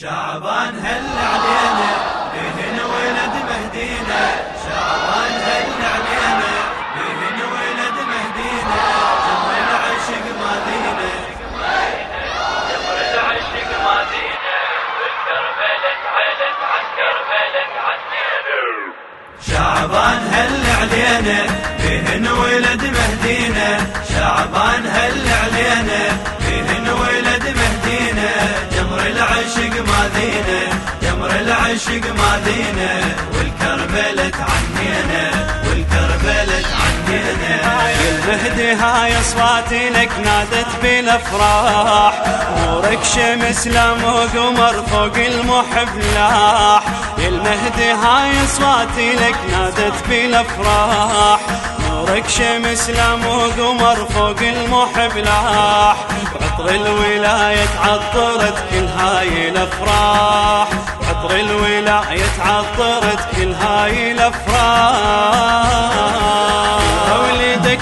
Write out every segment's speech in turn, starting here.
شعبان هل علينا؟ بهن ولد مهدينا. شعبان هل علينا؟ بهن ولد مهدينا. جمر العشق ماذينا جمر العشق ماذينا والكربلة علت عن كربلة عنينا شعبان هل علينا؟ بهن ولد مهدينا. شعبان هل علينا؟ بهن ولد العشق ماذينا جمر العشق ماذينا والكربلة عنينا والكربلة عنينا المهدي هاي أصواتي لك نادت بالأفراح. نورك شمس لام وقمر فوق المحب لاح يا هاي أصواتي لك نادت بالأفراح. نورك شمس لام وقمر فوق المحب لاح عطر الولاية عطرت كل هاي الأفراح. عطر الولاية عطرت كل هاي الأفراح.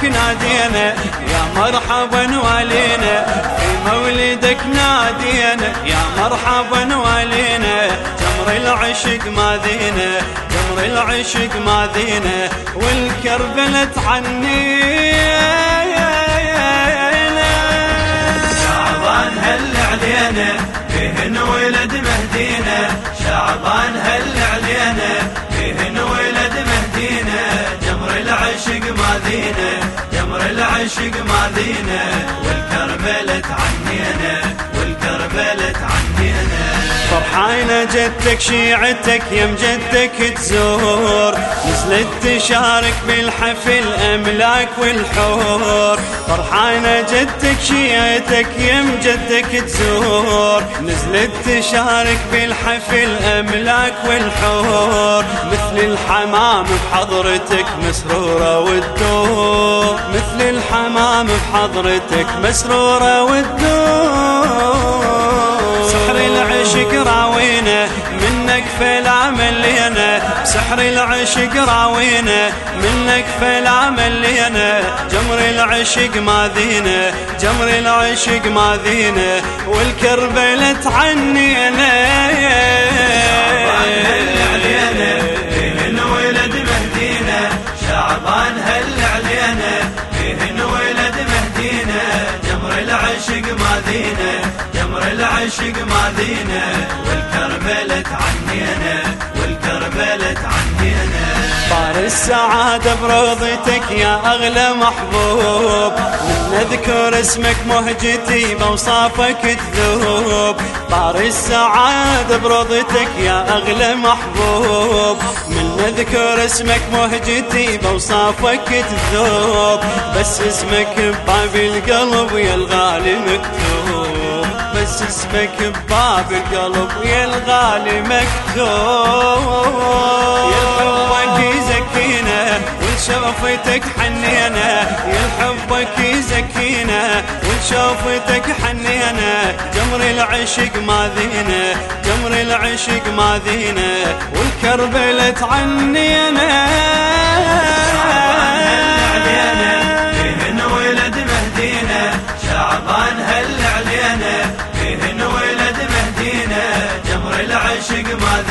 نادينا يا مرحبا والينا في مولدك نادينا يا مرحبا والينا جمر العشق ماذينا جمر العشق ماذينا والكربلة عنينا شعبان هل علينا بهن ولد مهدينا. شعبان هل علينا بهن ولد مهدينا. جمر العشق ماذينا جمر العشق ماذينا والكربلة عنينا والكربلة عنينا فرحانة جدك شيعتك يم جدك تزور. نزلت تشارك بالحفل أملاك والحور. فرحانة جدك شيعتك يم جدك تزور. نزلت تشارك بالحفل أملاك والحور. مثل الحمام بحضرتك مسرورة والدور. مثل الحمام بحضرتك مسرورة والدور. راوينا منك فلا ملينا سحر العشق راوينا منك فلا ملينا جمر العشق ماذينا جمر العشق ماذينا والكربلة شعبان هل عنينا علينا بهن ولد مهدينا. شعبان هل علينا مهدينا. جمر العشق جمر العشق ماذينا والكربلة عنينا والكربلة عنينا طار السعادة بروضتك يا أغلى محبوب. من نذكر اسمك مهجتي بوصافك تذوب. طار السعادة بروضتك يا أغلى محبوب. من نذكر اسمك مهجتي بوصافك تذوب. بس اسمك بباب القلب يا الغالي مكتوب بس اسمك بباب القلب يا الغالي مكتوب يا حبك يزكينا والشوفتك حنينا يا حبك يزكينا والشوفتك حنينا جمر العشق ماذينا جمر العشق ماذينا والكربلة عنينا علينا بهن ولد مهدينا شعبان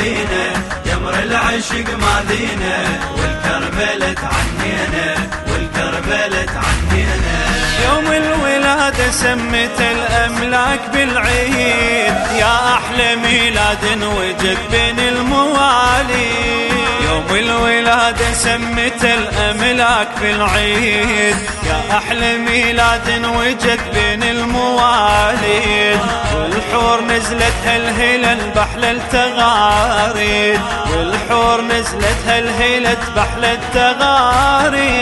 ماذينا جمر العشق ماذينا والكربلة عنينا والكربلة عنينا يوم الولادة سمت الأملاك بالعيد يا أحلى ميلاد وجد بين المواليد. يوم الولادة سمت الأملاك بالعيد يا أحلى ميلاد وجد بين المواليد. والحور نزلت هالهلل بحل التغاريد والحور نزلت هالهلل بحل التغاريد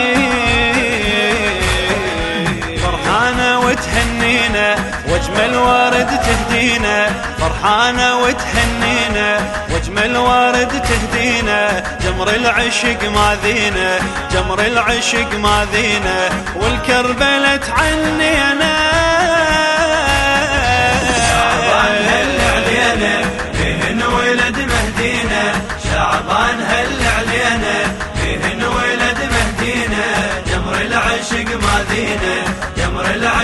فرحانة وتهنينا وأجمل ورد تهدينا. فرحانة وتهنينا وأجمل ورد تهدينا. جمر العشق ماذينا جمر العشق ماذينا والكربلة عنينا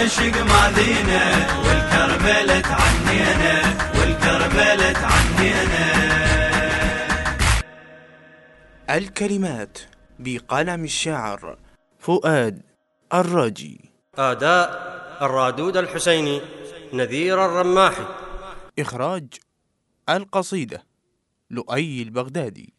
جمر العشق ماذينا والكربلة عنينا والكربلة كربلة عنينا الكلمات بقلم الشاعر فؤاد الراجي أداء الرادود الحسيني نذير الرماحي. إخراج القصيدة لؤي البغدادي.